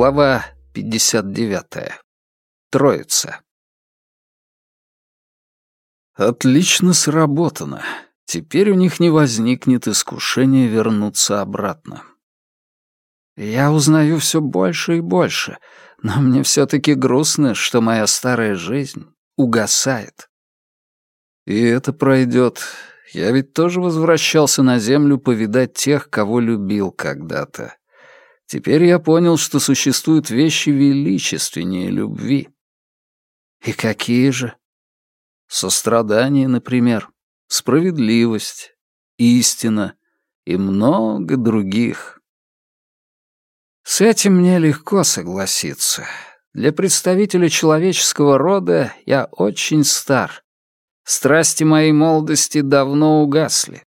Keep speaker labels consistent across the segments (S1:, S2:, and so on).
S1: Глава 59. Троица. Отлично сработано. Теперь у них не возникнет искушения вернуться обратно. Я узнаю все больше и больше, но мне все-таки грустно, что моя старая жизнь угасает. И это пройдет. Я ведь тоже возвращался на Землю повидать тех, кого любил когда-то. Теперь я понял, что существуют вещи величественнее любви. И какие же? Сострадание, например, справедливость, истина и много других. С этим мне легко согласиться. Для представителя человеческого рода я очень стар. Страсти моей молодости давно угасли.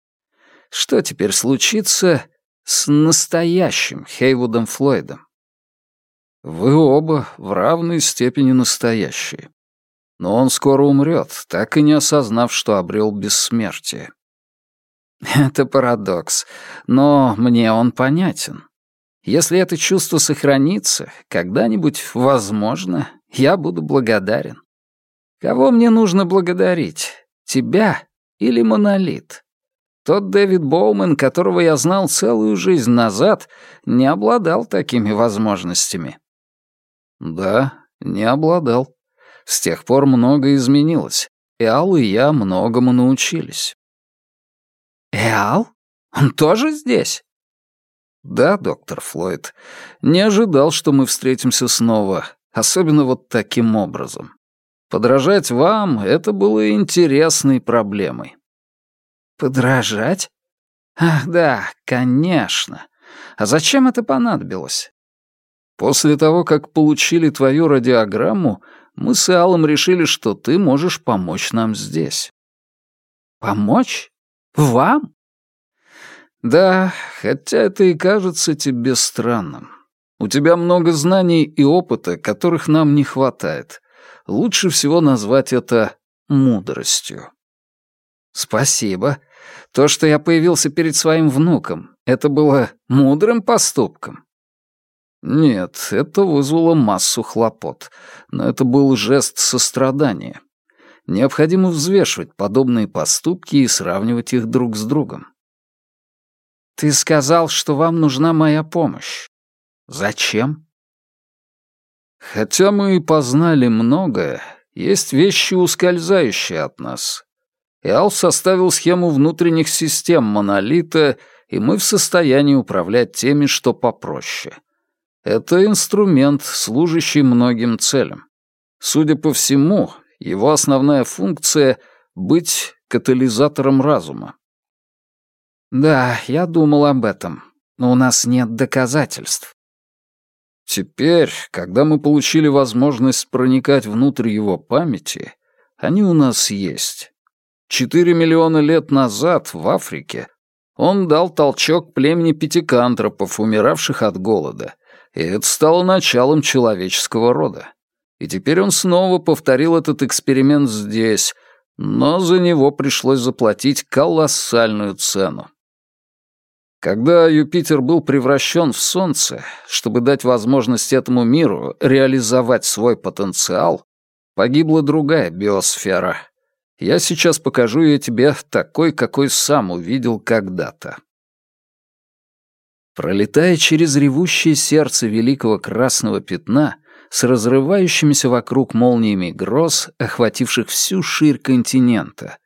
S1: Что теперь случится с настоящим Хейвудом Флойдом? Вы оба в равной степени настоящие. Но он скоро умрет, так и не осознав, что обрел бессмертие. Это парадокс, но мне он понятен. Если это чувство сохранится, когда-нибудь, возможно, я буду благодарен. Кого мне нужно благодарить? Тебя или Монолит? Тот Дэвид Боумен, которого я знал целую жизнь назад, не обладал такими возможностями. Да, не обладал. С тех пор многое изменилось. Эал и я многому научились. Эал? Он тоже здесь? Да, доктор Флойд. Не ожидал, что мы встретимся снова, особенно вот таким образом. Подражать вам — это было интересной проблемой. Подражать? Ах, да, конечно. А зачем это понадобилось? После того, как получили твою радиограмму, мы с Аллом решили, что ты можешь помочь нам здесь». «Помочь? Вам?» «Да, хотя это и кажется тебе странным. У тебя много знаний и опыта, которых нам не хватает. Лучше всего назвать это мудростью». «Спасибо. То, что я появился перед своим внуком, это было мудрым поступком?» Нет, это вызвало массу хлопот, но это был жест сострадания. Необходимо взвешивать подобные поступки и сравнивать их друг с другом. «Ты сказал, что вам нужна моя помощь. Зачем?» «Хотя мы и познали многое, есть вещи, ускользающие от нас. Иал составил схему внутренних систем монолита, и мы в состоянии управлять теми, что попроще. Это инструмент, служащий многим целям. Судя по всему, его основная функция — быть катализатором разума. Да, я думал об этом, но у нас нет доказательств. Теперь, когда мы получили возможность проникать внутрь его памяти, они у нас есть. Четыре миллиона лет назад в Африке он дал толчок племени пятикантропов, умиравших от голода, и это стало началом человеческого рода. И теперь он снова повторил этот эксперимент здесь, но за него пришлось заплатить колоссальную цену. Когда Юпитер был превращен в Солнце, чтобы дать возможность этому миру реализовать свой потенциал, погибла другая биосфера. Я сейчас покажу ее тебе такой, какой сам увидел когда-то. Пролетая через ревущее сердце великого красного пятна, с разрывающимися вокруг молниями гроз, охвативших всю ширь континента,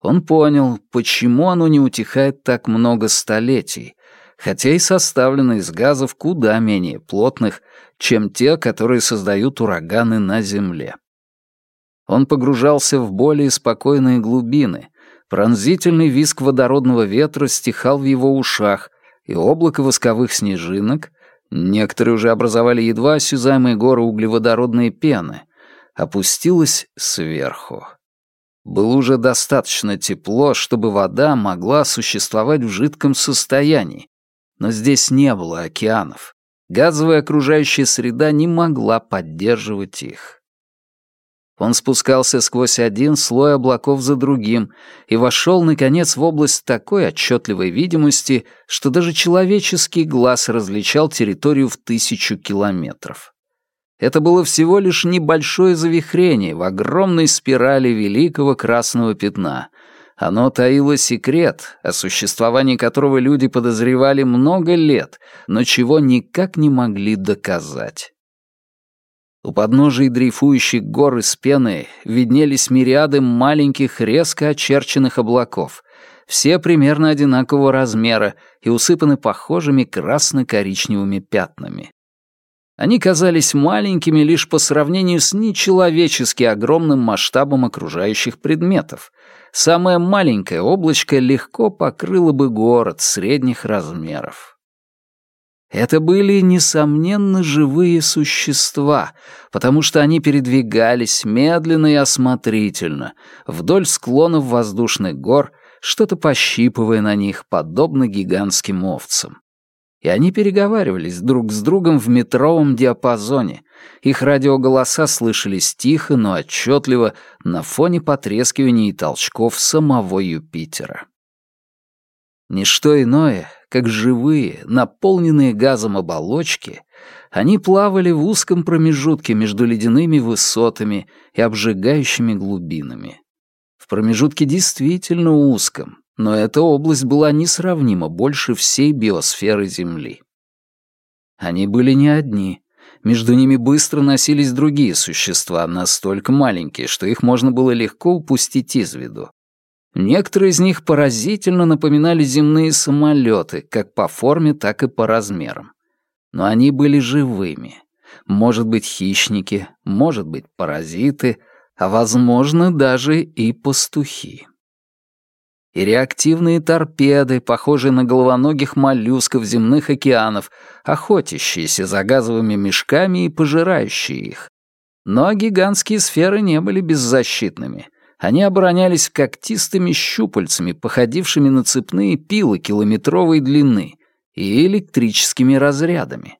S1: он понял, почему оно не утихает так много столетий, хотя и составлено из газов куда менее плотных, чем те, которые создают ураганы на Земле. Он погружался в более спокойные глубины, пронзительный визг водородного ветра стихал в его ушах, и облако восковых снежинок, некоторые уже образовали едва осязаемые горы углеводородной пены, опустилось сверху. Было уже достаточно тепло, чтобы вода могла существовать в жидком состоянии, но здесь не было океанов. Газовая окружающая среда не могла поддерживать их. Он спускался сквозь один слой облаков за другим и вошел, наконец, в область такой отчетливой видимости, что даже человеческий глаз различал территорию в тысячу километров. Это было всего лишь небольшое завихрение в огромной спирали великого красного пятна. Оно таило секрет, о существовании которого люди подозревали много лет, но чего никак не могли доказать. У подножия дрейфующих гор из пены виднелись мириады маленьких резко очерченных облаков, все примерно одинакового размера и усыпаны похожими красно-коричневыми пятнами. Они казались маленькими лишь по сравнению с нечеловечески огромным масштабом окружающих предметов. Самое маленькое облачко легко покрыло бы город средних размеров. Это были, несомненно, живые существа, потому что они передвигались медленно и осмотрительно вдоль склонов воздушных гор, что-то пощипывая на них, подобно гигантским овцам. И они переговаривались друг с другом в метровом диапазоне. Их радиоголоса слышались тихо, но отчетливо на фоне потрескивания и толчков самого Юпитера. Ничто иное, как живые, наполненные газом оболочки, они плавали в узком промежутке между ледяными высотами и обжигающими глубинами. В промежутке действительно узком, но эта область была несравнимо больше всей биосферы Земли. Они были не одни. Между ними быстро носились другие существа, настолько маленькие, что их можно было легко упустить из виду. Некоторые из них поразительно напоминали земные самолеты, как по форме, так и по размерам. Но они были живыми. Может быть, хищники, может быть, паразиты, а, возможно, даже и пастухи. И реактивные торпеды, похожие на головоногих моллюсков земных океанов, охотящиеся за газовыми мешками и пожирающие их. Но гигантские сферы не были беззащитными — они оборонялись когтистыми щупальцами, походившими на цепные пилы километровой длины, и электрическими разрядами.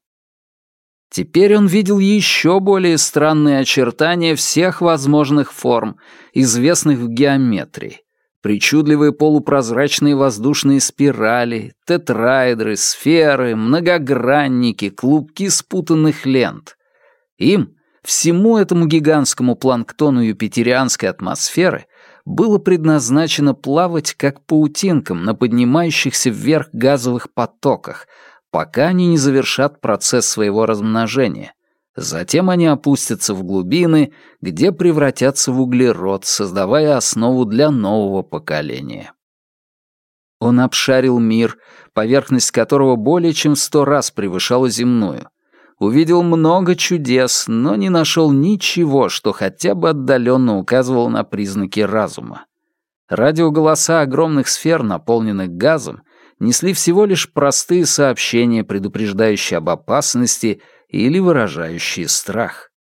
S1: Теперь он видел еще более странные очертания всех возможных форм, известных в геометрии. Причудливые полупрозрачные воздушные спирали, тетраэдры, сферы, многогранники, клубки спутанных лент. Им Всему этому гигантскому планктону юпитерианской атмосферы было предназначено плавать как паутинкам на поднимающихся вверх газовых потоках, пока они не завершат процесс своего размножения. Затем они опустятся в глубины, где превратятся в углерод, создавая основу для нового поколения. Он обшарил мир, поверхность которого более чем сто раз превышала земную, увидел много чудес, но не нашел ничего, что хотя бы отдаленно указывало на признаки разума. Радиоголоса огромных сфер, наполненных газом, несли всего лишь простые сообщения, предупреждающие об опасности или выражающие страх.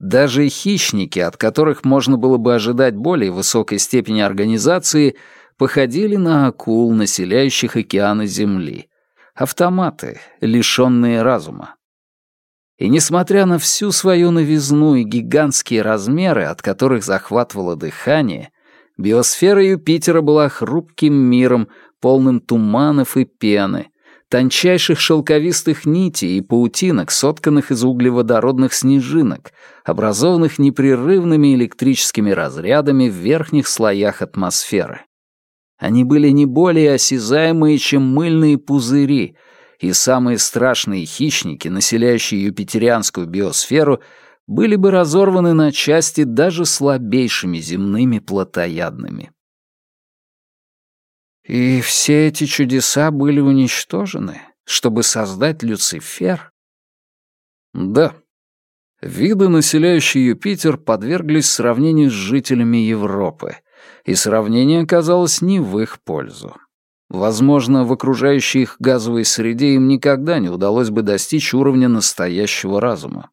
S1: Даже хищники, от которых можно было бы ожидать более высокой степени организации, походили на акул, населяющих океаны Земли. Автоматы, лишенные разума. И несмотря на всю свою новизну и гигантские размеры, от которых захватывало дыхание, биосфера Юпитера была хрупким миром, полным туманов и пены, тончайших шелковистых нитей и паутинок, сотканных из углеводородных снежинок, образованных непрерывными электрическими разрядами в верхних слоях атмосферы. Они были не более осязаемые, чем мыльные пузыри, и самые страшные хищники, населяющие юпитерианскую биосферу, были бы разорваны на части даже слабейшими земными плотоядными. И все эти чудеса были уничтожены, чтобы создать Люцифер? Да. Виды, населяющие Юпитер, подверглись сравнению с жителями Европы, и сравнение оказалось не в их пользу. Возможно, в окружающей их газовой среде им никогда не удалось бы достичь уровня настоящего разума.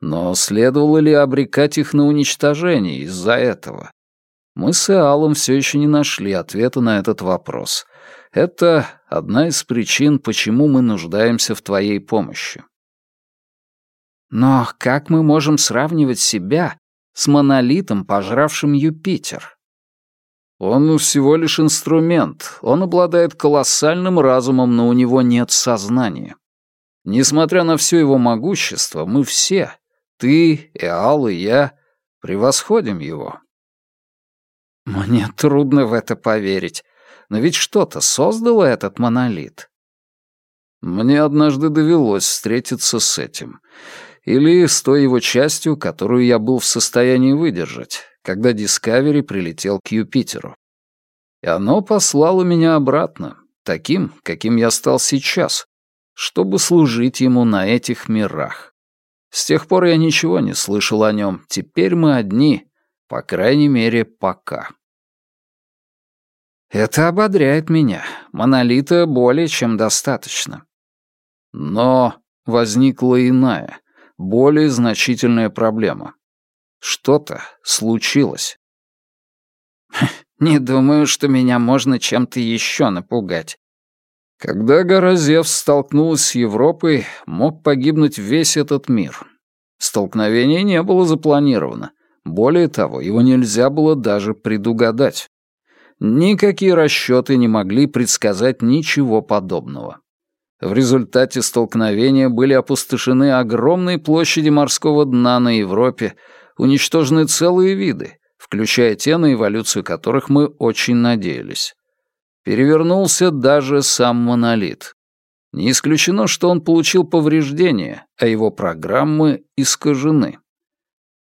S1: Но следовало ли обрекать их на уничтожение из-за этого? Мы с Аллом все еще не нашли ответа на этот вопрос. Это одна из причин, почему мы нуждаемся в твоей помощи. Но как мы можем сравнивать себя с монолитом, пожравшим Юпитер. Он всего лишь инструмент, он обладает колоссальным разумом, но у него нет сознания. Несмотря на все его могущество, мы все, ты, Эал и я, превосходим его. Мне трудно в это поверить, но ведь что-то создало этот монолит. Мне однажды довелось встретиться с этим. Или с той его частью, которую я был в состоянии выдержать, когда Дискавери прилетел к Юпитеру. И оно послало меня обратно, таким, каким я стал сейчас, чтобы служить ему на этих мирах. С тех пор я ничего не слышал о нем, теперь мы одни, по крайней мере, пока. Это ободряет меня. Монолита более чем достаточно. Но возникла иная, более значительная проблема. Что-то случилось. Не думаю, что меня можно чем-то еще напугать. Когда гора Зевс столкнулась с Европой, мог погибнуть весь этот мир. Столкновение не было запланировано. Более того, его нельзя было даже предугадать. Никакие расчеты не могли предсказать ничего подобного. В результате столкновения были опустошены огромные площади морского дна на Европе, уничтожены целые виды, включая те, на эволюцию которых мы очень надеялись. Перевернулся даже сам монолит. Не исключено, что он получил повреждения, а его программы искажены.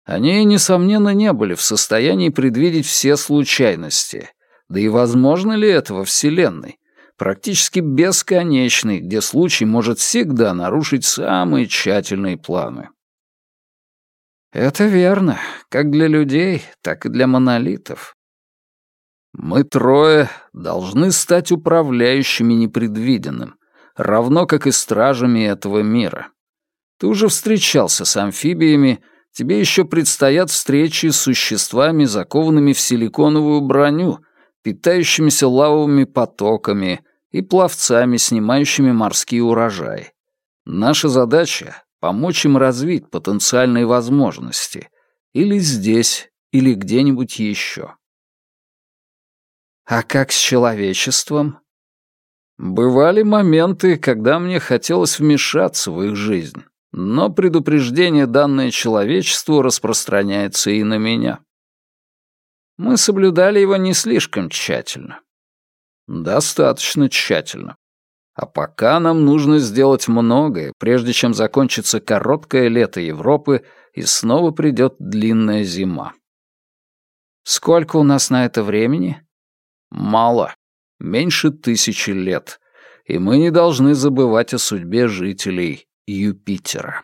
S1: Они, несомненно, не были в состоянии предвидеть все случайности. Да и возможно ли это во Вселенной? Практически бесконечной, где случай может всегда нарушить самые тщательные планы. Это верно, как для людей, так и для монолитов. Мы трое должны стать управляющими непредвиденным, равно как и стражами этого мира. Ты уже встречался с амфибиями, тебе еще предстоят встречи с существами, закованными в силиконовую броню, питающимися лавовыми потоками и пловцами, снимающими морские урожаи. Наша задача — помочь им развить потенциальные возможности. Или здесь, или где-нибудь еще. А как с человечеством? Бывали моменты, когда мне хотелось вмешаться в их жизнь, но предупреждение, данное человечеству, распространяется и на меня. Мы соблюдали его не слишком тщательно. Достаточно тщательно. А пока нам нужно сделать многое, прежде чем закончится короткое лето Европы и снова придет длинная зима. Сколько у нас на это времени? Мало. Меньше тысячи лет. И мы не должны забывать о судьбе жителей Юпитера.